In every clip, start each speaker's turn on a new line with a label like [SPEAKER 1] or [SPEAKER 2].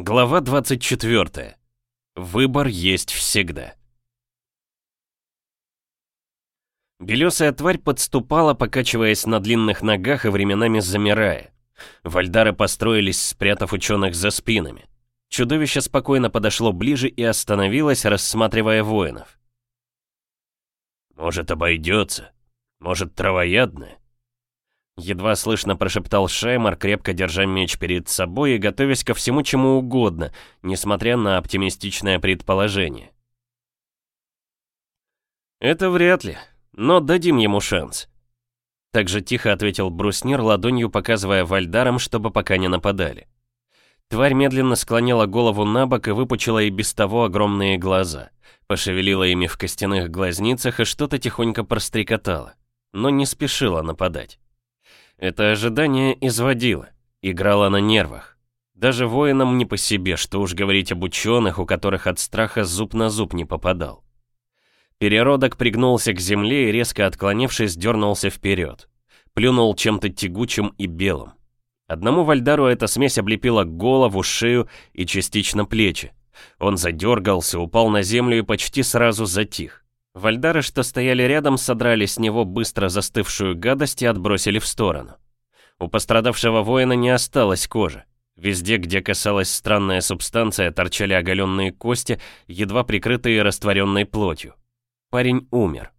[SPEAKER 1] Глава 24. Выбор есть всегда. Белесая тварь подступала, покачиваясь на длинных ногах и временами замирая. Вальдары построились, спрятав ученых за спинами. Чудовище спокойно подошло ближе и остановилось, рассматривая воинов. «Может, обойдется? Может, травоядное?» Едва слышно прошептал Шеймар, крепко держа меч перед собой и готовясь ко всему чему угодно, несмотря на оптимистичное предположение. «Это вряд ли, но дадим ему шанс», — так же тихо ответил Бруснир, ладонью показывая вальдарам, чтобы пока не нападали. Тварь медленно склонила голову на бок и выпучила и без того огромные глаза, пошевелила ими в костяных глазницах и что-то тихонько прострекотала, но не спешила нападать. Это ожидание изводило, играло на нервах. Даже воинам не по себе, что уж говорить об ученых, у которых от страха зуб на зуб не попадал. Переродок пригнулся к земле и, резко отклонившись, дернулся вперед. Плюнул чем-то тягучим и белым. Одному Вальдару эта смесь облепила голову, шею и частично плечи. Он задергался, упал на землю и почти сразу затих. Вальдары, что стояли рядом, содрали с него быстро застывшую гадость и отбросили в сторону. У пострадавшего воина не осталось кожи. Везде, где касалась странная субстанция, торчали оголенные кости, едва прикрытые растворенной плотью. Парень умер.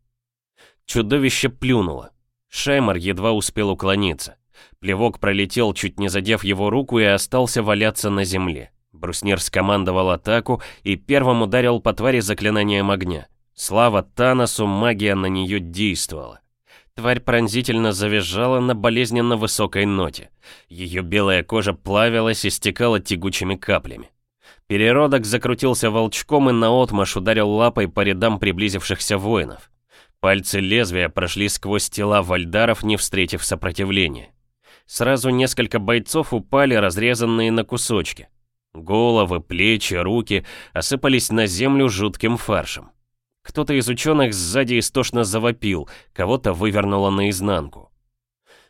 [SPEAKER 1] Чудовище плюнуло. Шаймар едва успел уклониться. Плевок пролетел, чуть не задев его руку, и остался валяться на земле. Бруснир скомандовал атаку и первым ударил по твари заклинанием огня. Слава Таносу, магия на нее действовала. Тварь пронзительно завизжала на болезненно высокой ноте. Ее белая кожа плавилась и стекала тягучими каплями. Переродок закрутился волчком и наотмашь ударил лапой по рядам приблизившихся воинов. Пальцы лезвия прошли сквозь тела вальдаров, не встретив сопротивления. Сразу несколько бойцов упали, разрезанные на кусочки. Головы, плечи, руки осыпались на землю жутким фаршем. Кто-то из ученых сзади истошно завопил, кого-то вывернуло наизнанку.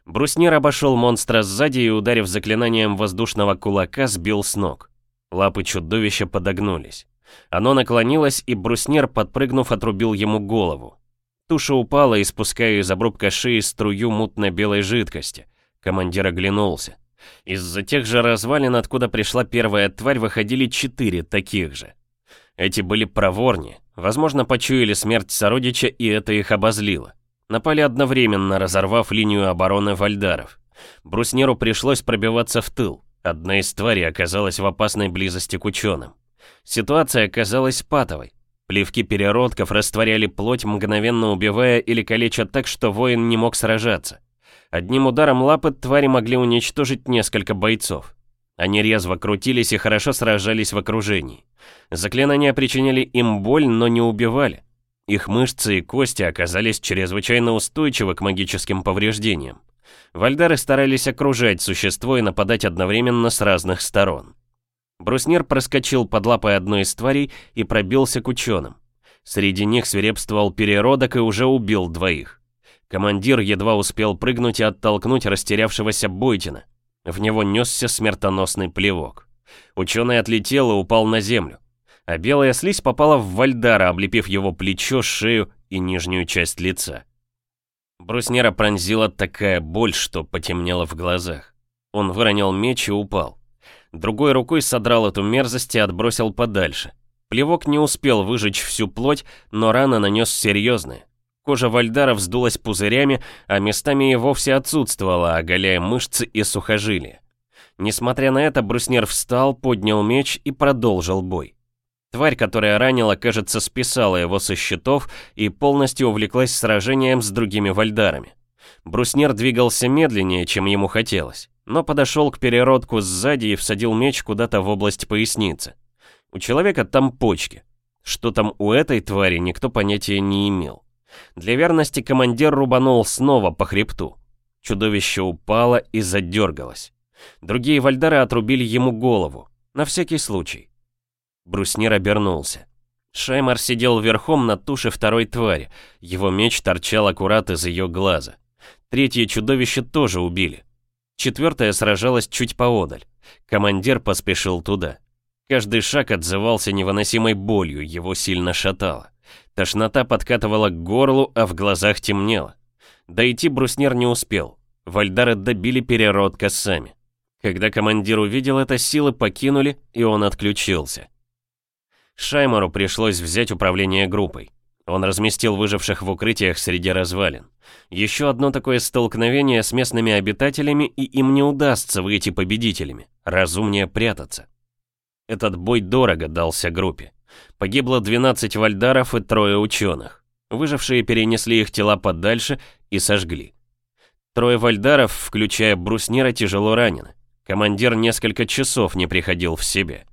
[SPEAKER 1] Бруснир обошел монстра сзади и, ударив заклинанием воздушного кулака, сбил с ног. Лапы чудовища подогнулись. Оно наклонилось, и бруснир, подпрыгнув, отрубил ему голову. Туша упала, испуская из обрубка шеи струю мутно-белой жидкости. Командир оглянулся. Из-за тех же развалин, откуда пришла первая тварь, выходили четыре таких же. Эти были проворнее, Возможно, почуяли смерть сородича, и это их обозлило. Напали одновременно, разорвав линию обороны вальдаров. Бруснеру пришлось пробиваться в тыл. Одна из тварей оказалась в опасной близости к ученым. Ситуация оказалась патовой. Плевки переродков растворяли плоть, мгновенно убивая или калеча так, что воин не мог сражаться. Одним ударом лапы твари могли уничтожить несколько бойцов. Они резво крутились и хорошо сражались в окружении. Заклинания причиняли им боль, но не убивали. Их мышцы и кости оказались чрезвычайно устойчивы к магическим повреждениям. Вальдары старались окружать существо и нападать одновременно с разных сторон. Бруснир проскочил под лапой одной из тварей и пробился к ученым. Среди них свирепствовал переродок и уже убил двоих. Командир едва успел прыгнуть и оттолкнуть растерявшегося Бойтина. В него несся смертоносный плевок. Ученый отлетел и упал на землю. А белая слизь попала в Вальдара, облепив его плечо, шею и нижнюю часть лица. Бруснера пронзила такая боль, что потемнело в глазах. Он выронил меч и упал. Другой рукой содрал эту мерзость и отбросил подальше. Плевок не успел выжечь всю плоть, но рана нанес серьезные. Кожа Вальдара вздулась пузырями, а местами и вовсе отсутствовала, оголяя мышцы и сухожилия. Несмотря на это, бруснер встал, поднял меч и продолжил бой. Тварь, которая ранила, кажется, списала его со счетов и полностью увлеклась сражением с другими вальдарами. Бруснер двигался медленнее, чем ему хотелось, но подошел к переродку сзади и всадил меч куда-то в область поясницы. У человека там почки. Что там у этой твари, никто понятия не имел. Для верности командир рубанул снова по хребту. Чудовище упало и задергалось. Другие вальдары отрубили ему голову. На всякий случай. Бруснир обернулся. Шаймар сидел верхом на туше второй твари. Его меч торчал аккурат из ее глаза. Третье чудовище тоже убили. Четвертое сражалось чуть поодаль. Командир поспешил туда. Каждый шаг отзывался невыносимой болью, его сильно шатало. Тошнота подкатывала к горлу, а в глазах темнело. Дойти бруснер не успел. Вальдары добили переродка сами. Когда командир увидел это, силы покинули, и он отключился. Шаймару пришлось взять управление группой. Он разместил выживших в укрытиях среди развалин. Еще одно такое столкновение с местными обитателями, и им не удастся выйти победителями. Разумнее прятаться. Этот бой дорого дался группе. Погибло 12 вальдаров и трое ученых. Выжившие перенесли их тела подальше и сожгли. Трое вальдаров, включая бруснира, тяжело ранены. Командир несколько часов не приходил в себе.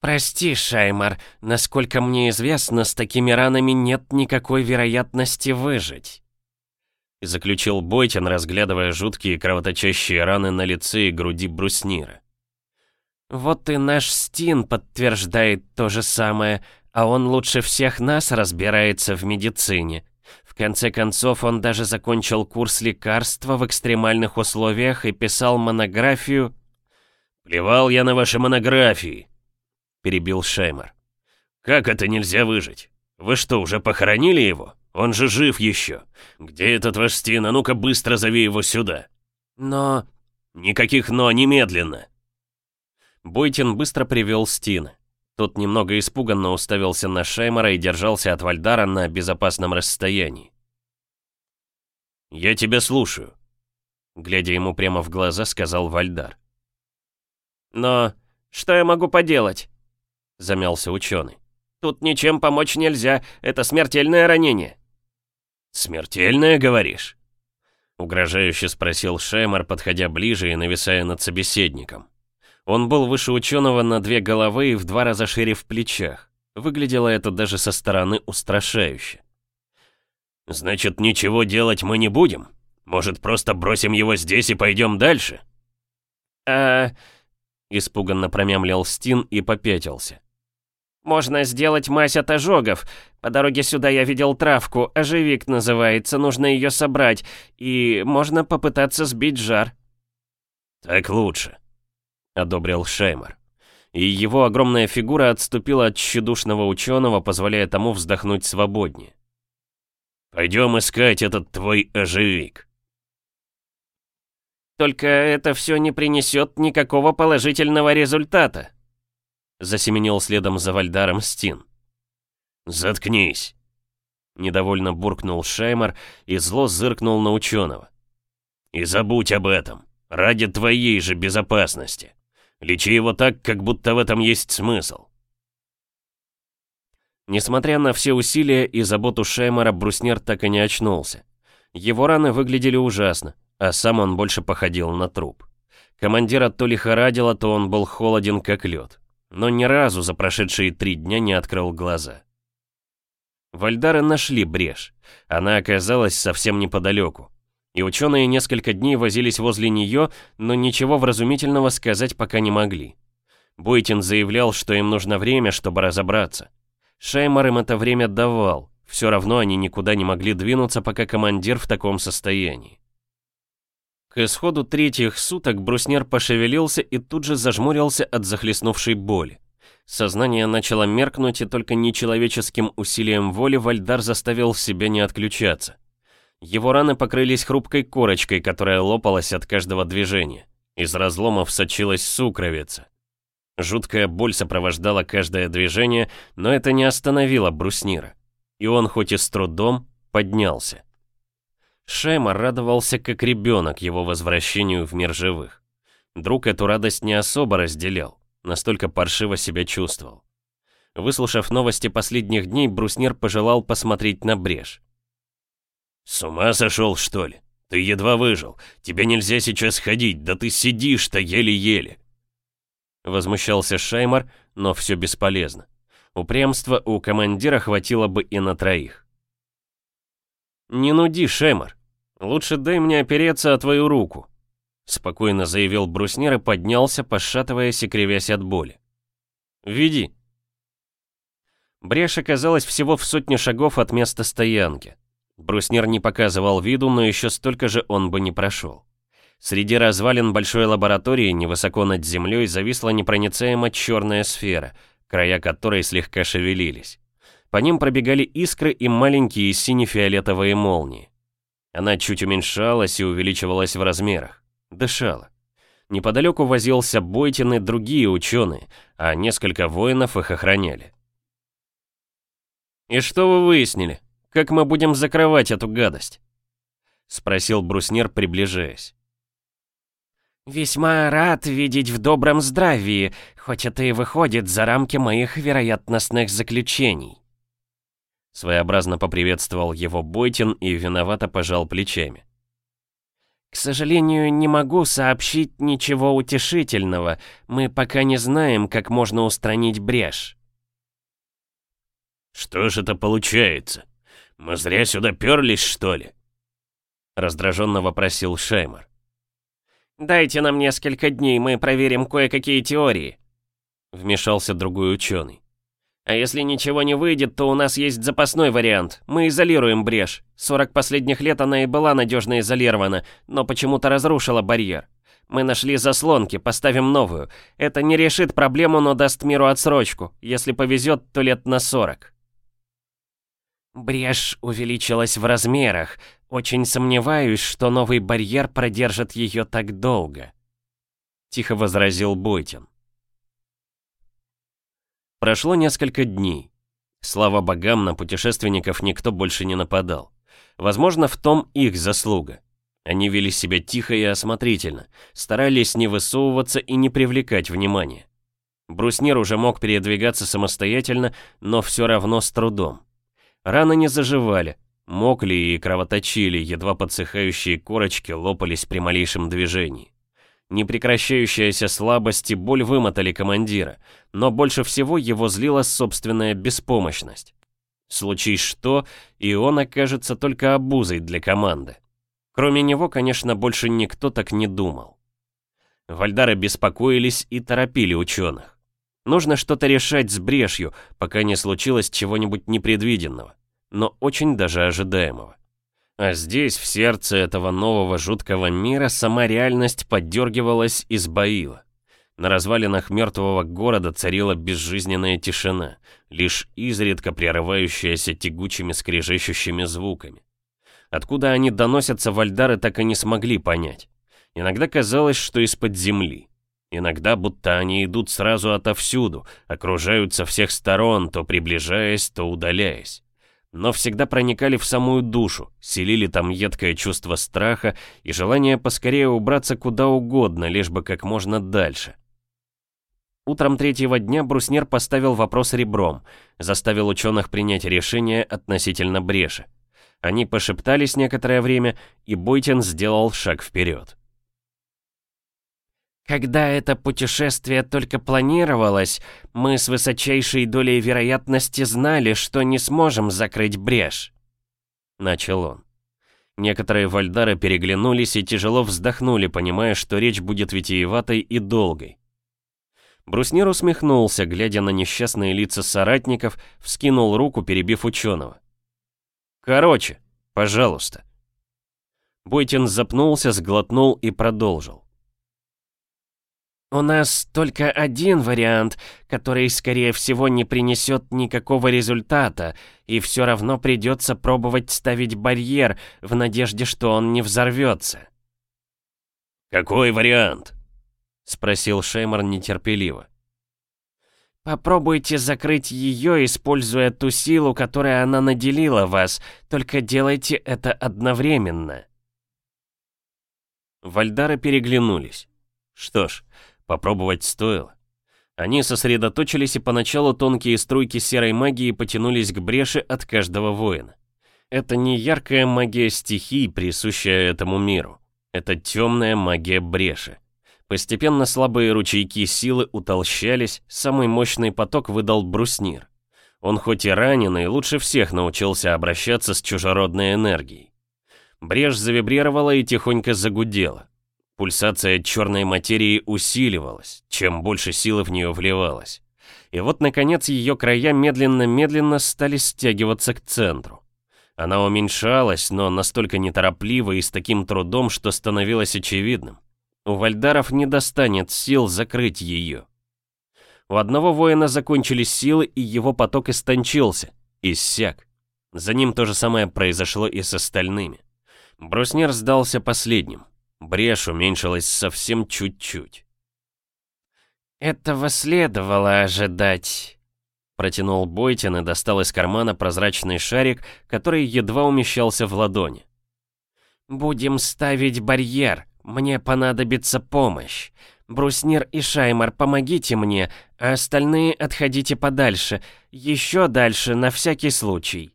[SPEAKER 2] «Прости, Шаймар, насколько мне известно, с такими ранами нет никакой вероятности выжить», — заключил Бойтин, разглядывая жуткие кровоточащие раны на лице и груди бруснира. Вот и наш Стин подтверждает то же самое, а он лучше всех нас разбирается в медицине. В конце концов, он даже закончил курс лекарства в экстремальных условиях и писал монографию...
[SPEAKER 3] «Плевал я на ваши монографии», — перебил Шаймар. «Как это нельзя выжить? Вы что, уже похоронили его? Он же жив еще. Где этот ваш Стин? А ну-ка быстро зови его сюда».
[SPEAKER 2] «Но...»
[SPEAKER 3] «Никаких «но», немедленно!»
[SPEAKER 1] Бойтин быстро привел Стин. Тот немного испуганно уставился на Шеймара и держался от Вальдара на безопасном расстоянии.
[SPEAKER 3] «Я тебя слушаю», — глядя ему прямо в глаза, сказал Вальдар.
[SPEAKER 2] «Но что я могу поделать?» — замялся ученый. «Тут ничем помочь нельзя, это смертельное ранение».
[SPEAKER 3] «Смертельное, говоришь?»
[SPEAKER 1] — угрожающе спросил Шеймар, подходя ближе и нависая над собеседником. Он был выше ученого на две головы и в два раза шире в плечах. Выглядело это даже со стороны устрашающе.
[SPEAKER 3] «Значит, ничего делать мы не будем? Может, просто бросим его здесь и пойдем дальше?»
[SPEAKER 2] «А...»
[SPEAKER 1] — испуганно промямлил Стин и попятился.
[SPEAKER 2] «Можно сделать мазь от ожогов. По дороге сюда я видел травку, оживик называется, нужно ее собрать, и можно попытаться сбить жар».
[SPEAKER 3] «Так лучше», —
[SPEAKER 1] одобрил Шеймер. И его огромная фигура отступила от тщедушного ученого, позволяя тому вздохнуть свободнее.
[SPEAKER 3] «Пойдем искать этот твой оживик».
[SPEAKER 2] «Только это все не принесет никакого положительного результата», — засеменил следом за Вальдаром Стин.
[SPEAKER 3] «Заткнись!» Недовольно буркнул Шеймер и зло зыркнул на ученого. «И забудь об этом, ради твоей же безопасности!» Лечи его так, как будто в этом есть смысл.
[SPEAKER 1] Несмотря на все усилия и заботу Шеймара, Бруснер так и не очнулся. Его раны выглядели ужасно, а сам он больше походил на труп. Командира то лихорадило, то он был холоден, как лед. Но ни разу за прошедшие три дня не открыл глаза. Вальдары нашли брешь. Она оказалась совсем неподалеку и ученые несколько дней возились возле нее, но ничего вразумительного сказать пока не могли. Бойтин заявлял, что им нужно время, чтобы разобраться. Шаймар им это время давал, все равно они никуда не могли двинуться, пока командир в таком состоянии. К исходу третьих суток бруснер пошевелился и тут же зажмурился от захлестнувшей боли. Сознание начало меркнуть, и только нечеловеческим усилием воли Вальдар заставил себя не отключаться. Его раны покрылись хрупкой корочкой, которая лопалась от каждого движения. Из разломов сочилась сукровица. Жуткая боль сопровождала каждое движение, но это не остановило бруснира. И он хоть и с трудом поднялся. Шема радовался как ребенок его возвращению в мир живых. Друг эту радость не особо разделял, настолько паршиво себя чувствовал. Выслушав новости последних дней, бруснир пожелал посмотреть на брешь.
[SPEAKER 3] «С ума сошел, что ли? Ты едва выжил. Тебе нельзя сейчас ходить, да ты сидишь-то еле-еле!»
[SPEAKER 1] Возмущался Шаймар, но все бесполезно. Упрямства у командира хватило бы и на троих. «Не нуди, Шаймар. Лучше дай мне опереться о твою руку», — спокойно заявил бруснер и поднялся, пошатываясь и кривясь от боли. «Веди». Брешь оказалась всего в сотне шагов от места стоянки. Бруснер не показывал виду, но еще столько же он бы не прошел. Среди развалин большой лаборатории, невысоко над землей, зависла непроницаемо черная сфера, края которой слегка шевелились. По ним пробегали искры и маленькие сине-фиолетовые молнии. Она чуть уменьшалась и увеличивалась в размерах. Дышала. Неподалеку возился Бойтин и другие ученые, а несколько воинов их охраняли. «И что вы выяснили?» Как мы будем закрывать эту гадость?» — спросил Бруснер, приближаясь.
[SPEAKER 2] «Весьма рад видеть в добром здравии, хоть это и выходит за рамки моих вероятностных заключений».
[SPEAKER 1] Своеобразно поприветствовал его Бойтин и виновато пожал плечами.
[SPEAKER 2] «К сожалению, не могу сообщить ничего утешительного. Мы пока не знаем, как можно устранить брешь».
[SPEAKER 3] «Что же это получается?» Мы зря сюда перлись, что ли?»
[SPEAKER 1] Раздраженно вопросил Шеймар.
[SPEAKER 2] «Дайте нам несколько дней, мы проверим кое-какие теории», — вмешался другой учёный. «А если ничего не выйдет, то у нас есть запасной вариант. Мы изолируем брешь. 40 последних лет она и была надежно изолирована, но почему-то разрушила барьер. Мы нашли заслонки, поставим новую. Это не решит проблему, но даст миру отсрочку. Если повезет, то лет на 40. Брешь увеличилась в размерах. Очень сомневаюсь, что новый барьер продержит ее так долго.
[SPEAKER 1] Тихо возразил Бойтин. Прошло несколько дней. Слава богам, на путешественников никто больше не нападал. Возможно, в том их заслуга. Они вели себя тихо и осмотрительно, старались не высовываться и не привлекать внимания. Бруснир уже мог передвигаться самостоятельно, но все равно с трудом. Раны не заживали, мокли и кровоточили, едва подсыхающие корочки лопались при малейшем движении. Непрекращающаяся слабость и боль вымотали командира, но больше всего его злила собственная беспомощность. Случись что, и он окажется только обузой для команды. Кроме него, конечно, больше никто так не думал. Вальдары беспокоились и торопили ученых. Нужно что-то решать с брешью, пока не случилось чего-нибудь непредвиденного, но очень даже ожидаемого. А здесь, в сердце этого нового жуткого мира, сама реальность поддергивалась и сбоила. На развалинах мертвого города царила безжизненная тишина, лишь изредка прерывающаяся тягучими скрежещущими звуками. Откуда они доносятся, вальдары так и не смогли понять. Иногда казалось, что из-под земли. Иногда будто они идут сразу отовсюду, окружают со всех сторон, то приближаясь, то удаляясь. Но всегда проникали в самую душу, селили там едкое чувство страха и желание поскорее убраться куда угодно, лишь бы как можно дальше. Утром третьего дня Бруснер поставил вопрос ребром, заставил ученых принять решение относительно бреши. Они пошептались некоторое время, и Бойтин сделал шаг вперед.
[SPEAKER 2] Когда это путешествие только планировалось, мы с высочайшей долей вероятности знали, что не сможем закрыть брешь.
[SPEAKER 1] Начал он. Некоторые вальдары переглянулись и тяжело вздохнули, понимая, что речь будет витиеватой и долгой. Бруснир усмехнулся, глядя на несчастные лица соратников, вскинул руку, перебив ученого. «Короче, пожалуйста». Бойтин запнулся, сглотнул и продолжил.
[SPEAKER 2] «У нас только один вариант, который, скорее всего, не принесет никакого результата, и все равно придется пробовать ставить барьер в надежде, что он не взорвется».
[SPEAKER 3] «Какой вариант?»
[SPEAKER 1] — спросил Шеймор нетерпеливо.
[SPEAKER 2] «Попробуйте закрыть ее, используя ту силу, которой она наделила вас, только делайте это одновременно».
[SPEAKER 1] Вальдары переглянулись. Что ж, Попробовать стоило. Они сосредоточились, и поначалу тонкие струйки серой магии потянулись к бреши от каждого воина. Это не яркая магия стихий, присущая этому миру. Это темная магия бреши. Постепенно слабые ручейки силы утолщались, самый мощный поток выдал бруснир. Он хоть и раненый, лучше всех научился обращаться с чужеродной энергией. Брешь завибрировала и тихонько загудела. Пульсация черной материи усиливалась, чем больше силы в нее вливалось. И вот, наконец, ее края медленно-медленно стали стягиваться к центру. Она уменьшалась, но настолько неторопливо и с таким трудом, что становилось очевидным. У вальдаров не достанет сил закрыть ее. У одного воина закончились силы, и его поток истончился, иссяк. За ним то же самое произошло и с остальными. Бруснер сдался последним. Брешь уменьшилась совсем чуть-чуть.
[SPEAKER 2] «Этого следовало ожидать», — протянул Бойтин и достал из кармана прозрачный шарик, который едва умещался в ладони. «Будем ставить барьер. Мне понадобится помощь. Бруснир и Шаймар, помогите мне, а остальные отходите подальше, еще дальше, на всякий случай».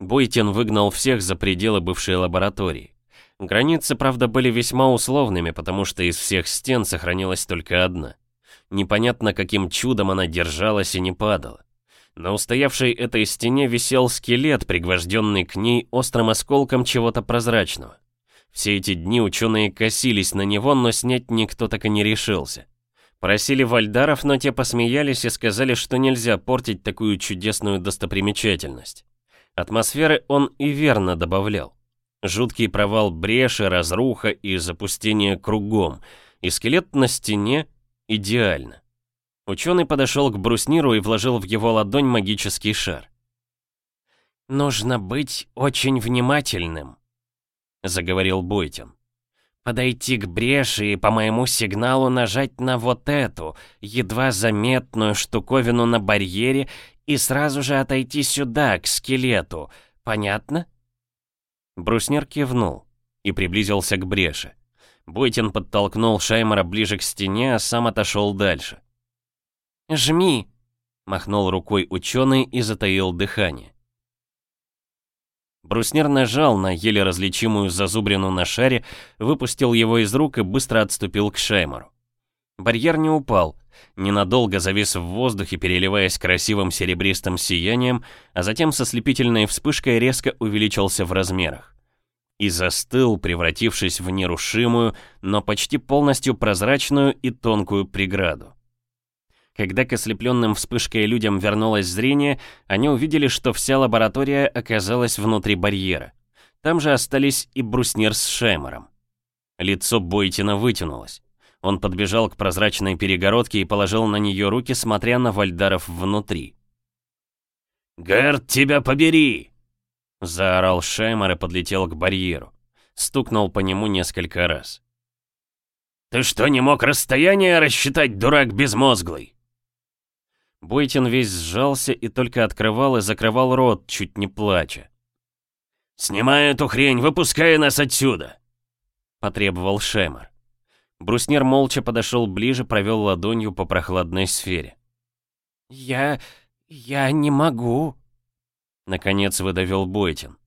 [SPEAKER 1] Бойтин выгнал всех за пределы бывшей лаборатории. Границы, правда, были весьма условными, потому что из всех стен сохранилась только одна. Непонятно, каким чудом она держалась и не падала. На устоявшей этой стене висел скелет, пригвожденный к ней острым осколком чего-то прозрачного. Все эти дни ученые косились на него, но снять никто так и не решился. Просили вальдаров, но те посмеялись и сказали, что нельзя портить такую чудесную достопримечательность. Атмосферы он и верно добавлял. Жуткий провал бреши, разруха и запустение кругом, и скелет на стене идеально. Ученый подошел к брусниру и вложил в его ладонь магический шар.
[SPEAKER 2] «Нужно быть очень внимательным», — заговорил Бойтин. «Подойти к бреши и по моему сигналу нажать на вот эту, едва заметную штуковину на барьере и сразу же отойти сюда, к скелету. Понятно?»
[SPEAKER 1] Бруснер кивнул и приблизился к бреше. Бойтин подтолкнул Шаймара ближе к стене, а сам отошел дальше.
[SPEAKER 2] «Жми!»
[SPEAKER 1] — махнул рукой ученый и затаил дыхание. Бруснер нажал на еле различимую зазубрину на шаре, выпустил его из рук и быстро отступил к Шаймару. Барьер не упал, ненадолго завис в воздухе, переливаясь красивым серебристым сиянием, а затем со слепительной вспышкой резко увеличился в размерах. И застыл, превратившись в нерушимую, но почти полностью прозрачную и тонкую преграду. Когда к ослепленным вспышкой людям вернулось зрение, они увидели, что вся лаборатория оказалась внутри барьера. Там же остались и Бруснер с Шаймером. Лицо Бойтина вытянулось. Он подбежал к прозрачной перегородке и положил на нее руки, смотря на вальдаров внутри.
[SPEAKER 3] «Гэрд, тебя побери!»
[SPEAKER 1] Заорал Шаймар и подлетел к барьеру. Стукнул по нему несколько раз.
[SPEAKER 3] «Ты что, не мог расстояние рассчитать, дурак безмозглый?»
[SPEAKER 1] Бойтин весь сжался и только открывал и закрывал рот, чуть не плача.
[SPEAKER 3] «Снимай эту хрень, выпускай нас отсюда!»
[SPEAKER 1] — потребовал Шемар. Бруснер молча подошел ближе, провел ладонью по прохладной сфере.
[SPEAKER 2] «Я... я не могу», — наконец выдавил Бойтин.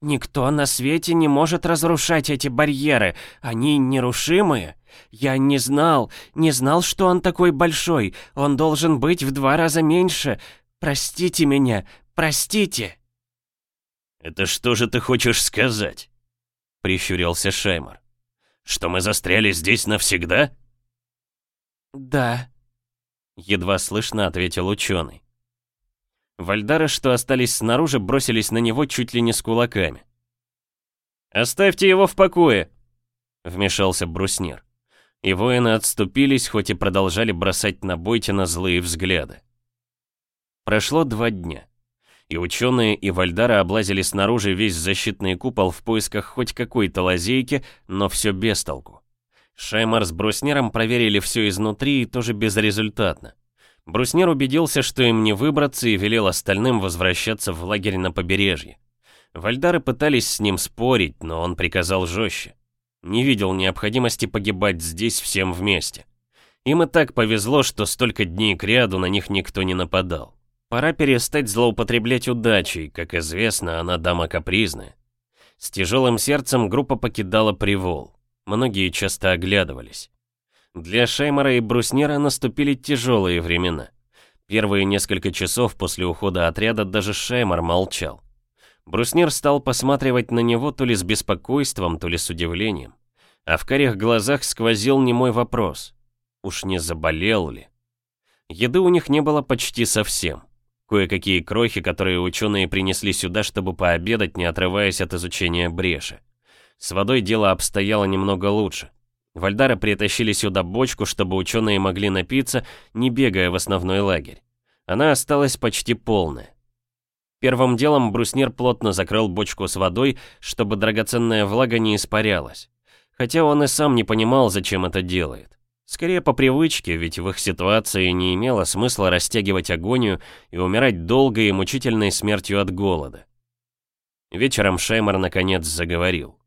[SPEAKER 2] «Никто на свете не может разрушать эти барьеры, они нерушимые. Я не знал, не знал, что он такой большой, он должен быть в два раза меньше. Простите меня, простите!»
[SPEAKER 3] «Это что же ты хочешь сказать?» — прищурился Шаймар что мы застряли здесь навсегда?»
[SPEAKER 2] «Да», —
[SPEAKER 1] едва слышно ответил ученый. Вальдары, что остались снаружи, бросились на него чуть ли не с кулаками. «Оставьте его в покое!» — вмешался бруснир. И воины отступились, хоть и продолжали бросать на Бойтина злые взгляды. Прошло два дня и ученые и Вальдара облазили снаружи весь защитный купол в поисках хоть какой-то лазейки, но все без толку. Шаймар с Бруснером проверили все изнутри и тоже безрезультатно. Бруснер убедился, что им не выбраться, и велел остальным возвращаться в лагерь на побережье. Вальдары пытались с ним спорить, но он приказал жестче. Не видел необходимости погибать здесь всем вместе. Им и так повезло, что столько дней кряду на них никто не нападал. Пора перестать злоупотреблять удачей, как известно, она дама капризная. С тяжелым сердцем группа покидала привол. Многие часто оглядывались. Для Шеймара и Бруснера наступили тяжелые времена. Первые несколько часов после ухода отряда даже Шеймар молчал. Бруснер стал посматривать на него то ли с беспокойством, то ли с удивлением. А в карих глазах сквозил немой вопрос. Уж не заболел ли? Еды у них не было почти совсем. Кое-какие крохи, которые ученые принесли сюда, чтобы пообедать, не отрываясь от изучения бреши. С водой дело обстояло немного лучше. Вальдары притащили сюда бочку, чтобы ученые могли напиться, не бегая в основной лагерь. Она осталась почти полная. Первым делом бруснер плотно закрыл бочку с водой, чтобы драгоценная влага не испарялась. Хотя он и сам не понимал, зачем это делает. Скорее по привычке, ведь в их ситуации не имело смысла растягивать агонию и умирать долгой и мучительной смертью от голода. Вечером Шеймар наконец заговорил.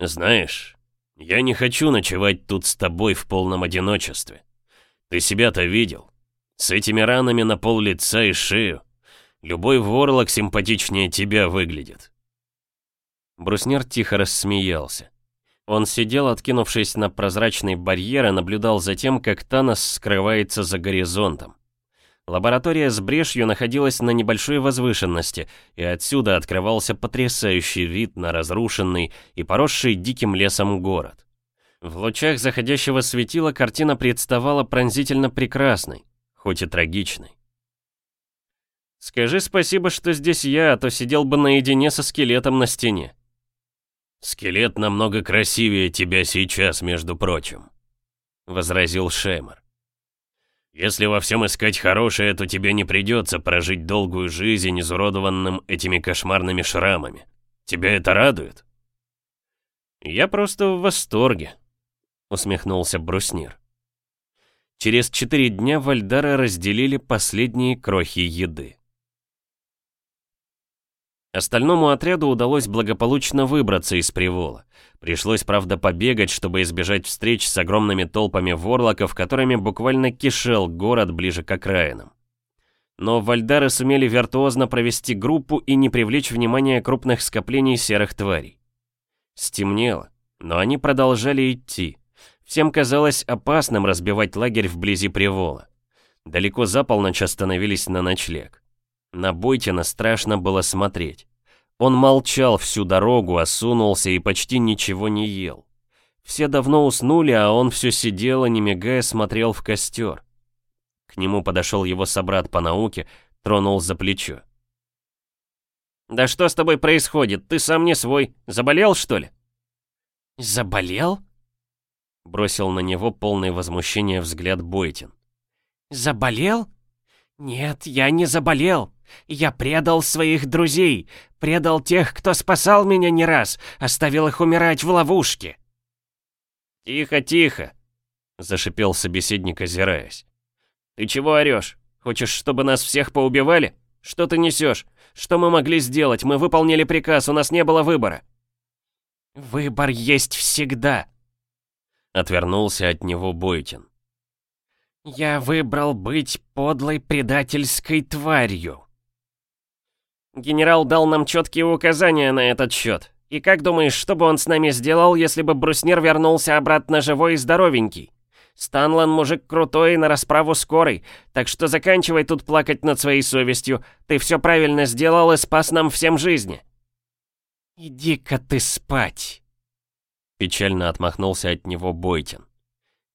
[SPEAKER 3] «Знаешь, я не хочу ночевать тут с тобой в полном одиночестве. Ты себя-то видел. С этими ранами на пол лица и шею. Любой ворлок симпатичнее тебя выглядит».
[SPEAKER 1] Бруснер тихо рассмеялся. Он сидел, откинувшись на прозрачный барьер, и наблюдал за тем, как Танос скрывается за горизонтом. Лаборатория с брешью находилась на небольшой возвышенности, и отсюда открывался потрясающий вид на разрушенный и поросший диким лесом город. В лучах заходящего светила картина представала пронзительно прекрасной, хоть и трагичной. «Скажи спасибо, что здесь я, а то сидел бы наедине со скелетом на стене»,
[SPEAKER 3] «Скелет намного красивее тебя сейчас, между прочим», — возразил Шеймер. «Если во всем искать хорошее, то тебе не придется прожить долгую жизнь, изуродованным этими кошмарными шрамами. Тебя это радует?»
[SPEAKER 1] «Я просто в восторге», — усмехнулся Бруснир. Через четыре дня Вальдара разделили последние крохи еды. Остальному отряду удалось благополучно выбраться из привола. Пришлось, правда, побегать, чтобы избежать встреч с огромными толпами ворлоков, которыми буквально кишел город ближе к окраинам. Но вальдары сумели виртуозно провести группу и не привлечь внимания крупных скоплений серых тварей. Стемнело, но они продолжали идти. Всем казалось опасным разбивать лагерь вблизи привола. Далеко за полночь остановились на ночлег. На Бойтина страшно было смотреть. Он молчал всю дорогу, осунулся и почти ничего не ел. Все давно уснули, а он все сидел и не мигая смотрел в костер. К нему подошел его собрат по науке, тронул за плечо. «Да что с тобой происходит? Ты сам не свой. Заболел, что ли?»
[SPEAKER 2] «Заболел?»
[SPEAKER 1] Бросил на него полный возмущения взгляд Бойтин.
[SPEAKER 2] «Заболел? Нет, я не заболел!» Я предал своих друзей, предал тех, кто спасал меня не раз, оставил их умирать в ловушке.
[SPEAKER 1] Тихо, тихо, зашипел собеседник, озираясь. Ты чего орешь? Хочешь, чтобы нас всех поубивали? Что ты несешь? Что мы могли сделать? Мы выполнили приказ, у нас не было выбора.
[SPEAKER 2] Выбор есть всегда,
[SPEAKER 1] отвернулся от него Бойтин.
[SPEAKER 2] Я выбрал быть подлой предательской тварью.
[SPEAKER 1] Генерал дал нам четкие указания на этот счет. И как думаешь, что бы он с нами сделал, если бы Бруснер вернулся обратно живой и здоровенький? Станлан мужик крутой и на расправу скорый, так что заканчивай тут плакать над своей совестью. Ты все правильно сделал и спас нам всем жизни.
[SPEAKER 2] Иди-ка ты спать.
[SPEAKER 1] Печально отмахнулся от него Бойтин.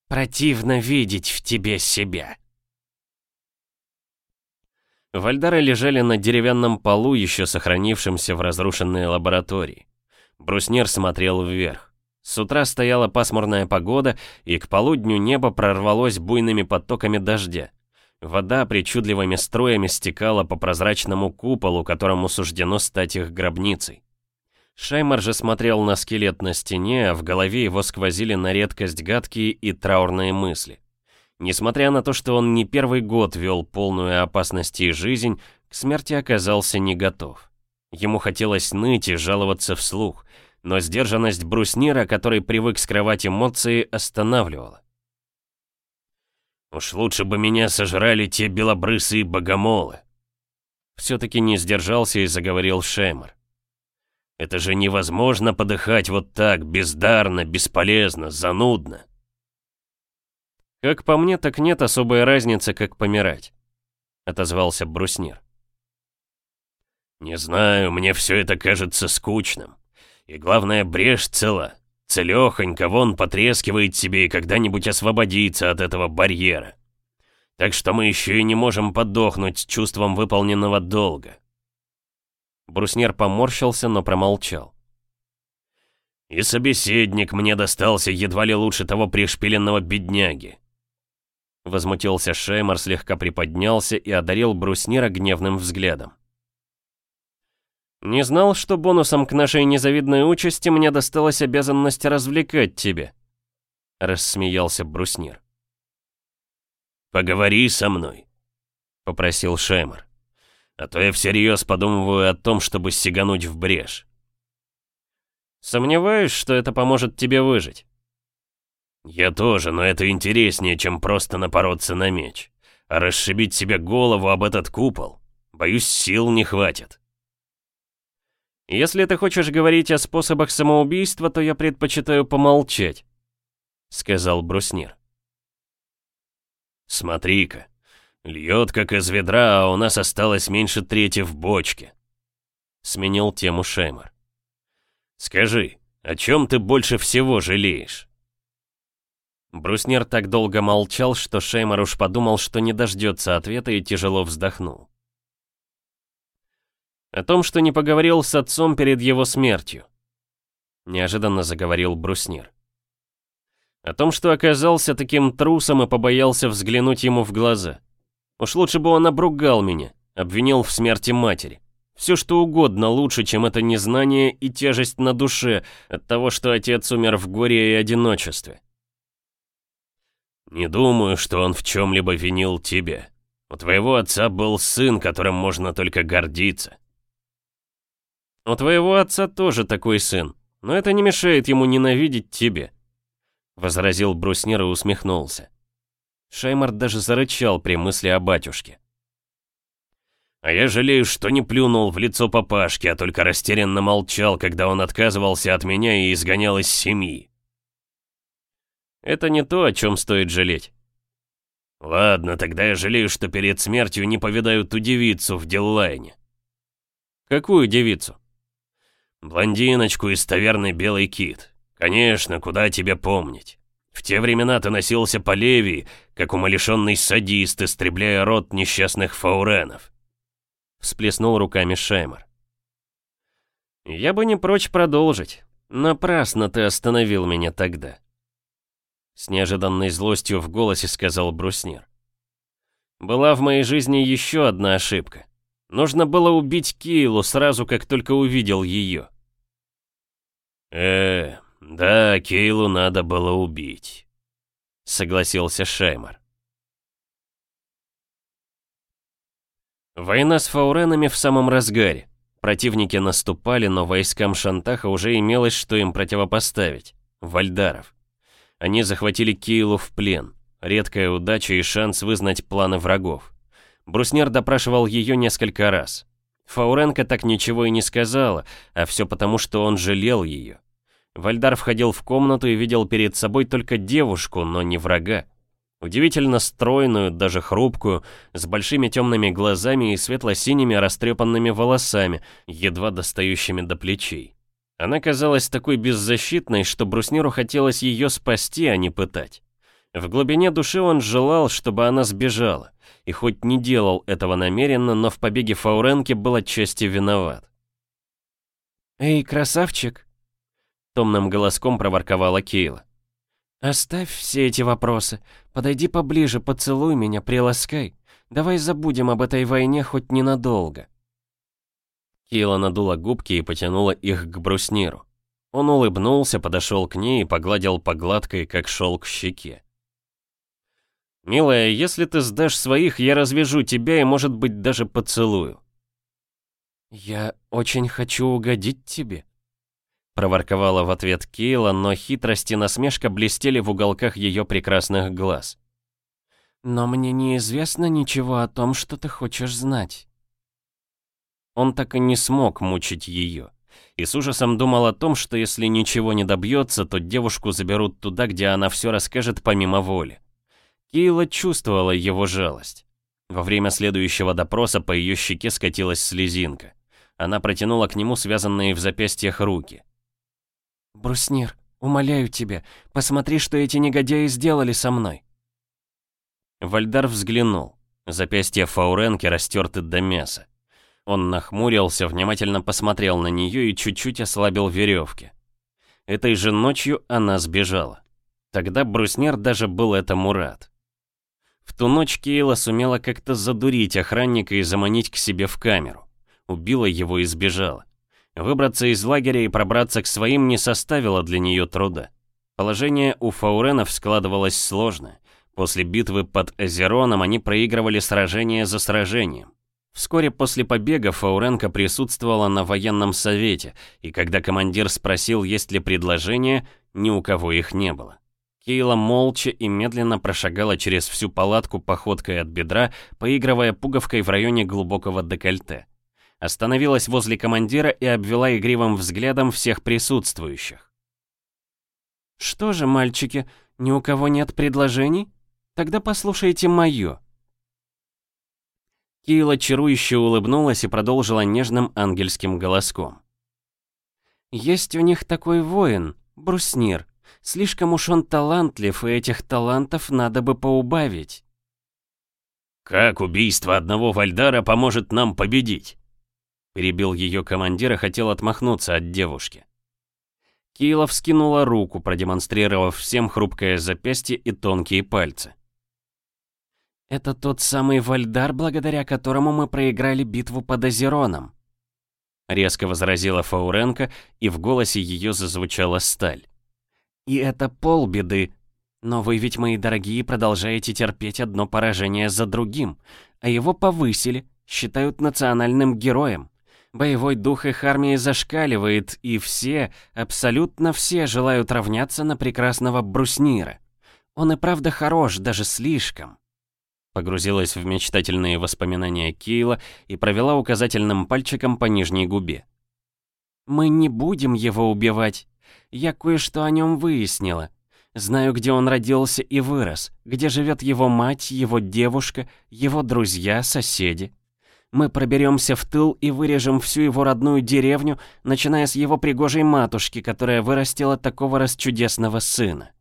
[SPEAKER 2] Противно видеть в тебе себя.
[SPEAKER 1] Вальдары лежали на деревянном полу, еще сохранившемся в разрушенной лаборатории. Бруснер смотрел вверх. С утра стояла пасмурная погода, и к полудню небо прорвалось буйными потоками дождя. Вода причудливыми струями стекала по прозрачному куполу, которому суждено стать их гробницей. Шаймар же смотрел на скелет на стене, а в голове его сквозили на редкость гадкие и траурные мысли. Несмотря на то, что он не первый год вел полную опасности жизнь, к смерти оказался не готов. Ему хотелось ныть и жаловаться вслух, но сдержанность бруснира, который привык скрывать эмоции, останавливала.
[SPEAKER 3] «Уж лучше бы меня сожрали те белобрысые богомолы!»
[SPEAKER 1] Все-таки не сдержался и заговорил Шеймер.
[SPEAKER 3] «Это же невозможно подыхать вот так, бездарно, бесполезно, занудно!»
[SPEAKER 1] «Как по мне, так нет особой разницы, как помирать», — отозвался бруснир.
[SPEAKER 3] «Не знаю, мне все это кажется скучным. И главное, брешь цела. Целехонько вон потрескивает себе и когда-нибудь освободиться от этого барьера. Так что мы еще и не можем подохнуть чувством выполненного долга».
[SPEAKER 1] Бруснир поморщился, но промолчал.
[SPEAKER 3] «И собеседник мне достался едва ли лучше того пришпиленного бедняги.
[SPEAKER 1] Возмутился Шеймар, слегка приподнялся и одарил бруснира гневным взглядом. «Не знал, что бонусом к нашей незавидной участи мне досталась обязанность развлекать тебя», — рассмеялся бруснир.
[SPEAKER 3] «Поговори со мной», — попросил Шеймар. «А то я всерьез подумываю о том, чтобы сигануть в брешь».
[SPEAKER 1] «Сомневаюсь, что это поможет тебе выжить».
[SPEAKER 3] «Я тоже, но это интереснее, чем просто напороться на меч. А расшибить себе голову об этот купол, боюсь, сил не хватит».
[SPEAKER 1] «Если ты хочешь говорить о способах самоубийства, то я предпочитаю помолчать», — сказал бруснир.
[SPEAKER 3] «Смотри-ка, льет как из ведра, а у нас осталось меньше трети в бочке», — сменил тему Шеймар. «Скажи, о чем ты больше всего жалеешь?»
[SPEAKER 1] Бруснер так долго молчал, что Шеймар уж подумал, что не дождется ответа и тяжело вздохнул. О том, что не поговорил с отцом перед его смертью. Неожиданно заговорил Бруснер. О том, что оказался таким трусом и побоялся взглянуть ему в глаза. Уж лучше бы он обругал меня, обвинил в смерти матери. Все что угодно лучше, чем это незнание и тяжесть на душе от того, что отец умер в горе и одиночестве.
[SPEAKER 3] «Не думаю, что он в чем-либо винил тебя. У твоего отца был сын, которым можно только гордиться».
[SPEAKER 1] «У твоего отца тоже такой сын, но это не мешает ему ненавидеть тебя», — возразил бруснир и усмехнулся. Шаймар даже зарычал при мысли о батюшке.
[SPEAKER 3] «А я жалею, что не плюнул в лицо папашки, а только растерянно молчал, когда он отказывался от меня и изгонял из семьи»,
[SPEAKER 1] это не то, о чем стоит жалеть.
[SPEAKER 3] Ладно, тогда я жалею, что перед смертью не повидаю ту девицу в Диллайне.
[SPEAKER 1] Какую девицу?
[SPEAKER 3] Блондиночку из таверны «Белый кит». Конечно, куда тебе помнить. В те времена ты носился по Левии, как умалишенный садист, истребляя рот несчастных фауренов.
[SPEAKER 1] Всплеснул руками Шаймар. Я бы не прочь продолжить. Напрасно ты остановил меня тогда. С неожиданной злостью в голосе сказал бруснир. Была в моей жизни еще одна ошибка. Нужно было убить Кейлу сразу, как только увидел ее.
[SPEAKER 3] Э, да, Кейлу надо было убить, согласился Шаймар.
[SPEAKER 1] Война с фауренами в самом разгаре. Противники наступали, но войскам Шантаха уже имелось, что им противопоставить. Вальдаров. Они захватили Киелу в плен. Редкая удача и шанс вызнать планы врагов. Бруснер допрашивал ее несколько раз. Фауренко так ничего и не сказала, а все потому, что он жалел ее. Вальдар входил в комнату и видел перед собой только девушку, но не врага. Удивительно стройную, даже хрупкую, с большими темными глазами и светло-синими растрепанными волосами, едва достающими до плечей. Она казалась такой беззащитной, что брусниру хотелось ее спасти, а не пытать. В глубине души он желал, чтобы она сбежала, и хоть не делал этого намеренно, но в побеге Фауренки был отчасти виноват. «Эй, красавчик!» — томным голоском проворковала Кейла. «Оставь все эти вопросы. Подойди поближе, поцелуй меня, приласкай. Давай забудем об этой войне хоть ненадолго». Кейла надула губки и потянула их к брусниру. Он улыбнулся, подошел к ней и погладил по гладкой, как шелк, щеке. «Милая, если ты сдашь своих, я развяжу тебя и, может быть, даже поцелую». «Я очень хочу угодить тебе», — проворковала в ответ Кейла, но хитрость и насмешка блестели в уголках ее прекрасных глаз. «Но мне неизвестно ничего о том, что ты хочешь знать». Он так и не смог мучить ее. И с ужасом думал о том, что если ничего не добьется, то девушку заберут туда, где она все расскажет помимо воли. Кейла чувствовала его жалость. Во время следующего допроса по ее щеке скатилась слезинка. Она протянула к нему связанные в запястьях руки. «Бруснир, умоляю тебя, посмотри, что эти негодяи сделали со мной!» Вальдар взглянул. Запястья Фауренки растерты до мяса. Он нахмурился, внимательно посмотрел на нее и чуть-чуть ослабил веревки. Этой же ночью она сбежала. Тогда бруснер даже был этому рад. В ту ночь Кейла сумела как-то задурить охранника и заманить к себе в камеру. Убила его и сбежала. Выбраться из лагеря и пробраться к своим не составило для нее труда. Положение у фауренов складывалось сложно. После битвы под Озероном они проигрывали сражение за сражением. Вскоре после побега Фауренко присутствовала на военном совете, и когда командир спросил, есть ли предложения, ни у кого их не было. Кейла молча и медленно прошагала через всю палатку походкой от бедра, поигрывая пуговкой в районе глубокого декольте. Остановилась возле командира и обвела игривым взглядом всех присутствующих. «Что же, мальчики, ни у кого нет предложений? Тогда послушайте моё», Кейла чарующе улыбнулась и продолжила нежным ангельским голоском. «Есть у них такой воин, бруснир. Слишком уж он талантлив, и этих талантов надо бы поубавить».
[SPEAKER 3] «Как убийство одного Вальдара поможет нам победить?» Перебил ее командир и хотел отмахнуться от девушки.
[SPEAKER 1] Кейла вскинула руку, продемонстрировав всем хрупкое запястье и тонкие пальцы. Это тот самый Вальдар, благодаря которому мы проиграли битву под Азероном. Резко возразила Фауренко, и в голосе ее зазвучала сталь. И это полбеды. Но вы ведь, мои дорогие, продолжаете терпеть одно поражение за другим. А его повысили, считают национальным героем. Боевой дух их армии зашкаливает, и все, абсолютно все желают равняться на прекрасного бруснира. Он и правда хорош, даже слишком. Погрузилась в мечтательные воспоминания Кейла и провела указательным пальчиком по нижней губе. «Мы не будем его убивать. Я кое-что о нем выяснила. Знаю, где он родился и вырос, где живет его мать, его девушка, его друзья, соседи. Мы проберемся в тыл и вырежем всю его родную деревню, начиная с его пригожей матушки, которая вырастила такого расчудесного сына.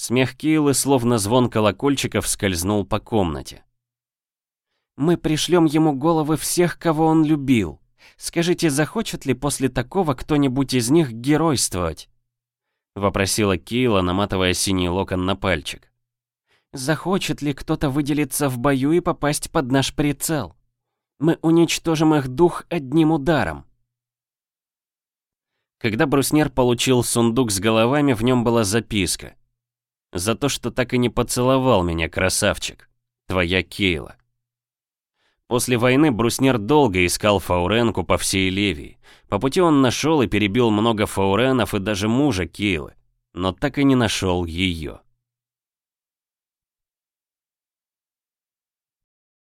[SPEAKER 1] Смех Киилы, словно звон колокольчиков, скользнул по комнате. «Мы пришлем ему головы всех, кого он любил. Скажите, захочет ли после такого кто-нибудь из них геройствовать?» Вопросила Киила, наматывая синий локон на пальчик. «Захочет ли кто-то выделиться в бою и попасть под наш прицел? Мы уничтожим их дух одним ударом». Когда бруснер получил сундук с головами, в нем была записка. За то, что так и не поцеловал меня, красавчик. Твоя Кейла. После войны Бруснер долго искал фауренку по всей Левии. По пути он нашел и перебил много фауренов и даже мужа Кейлы, но так и не нашел ее.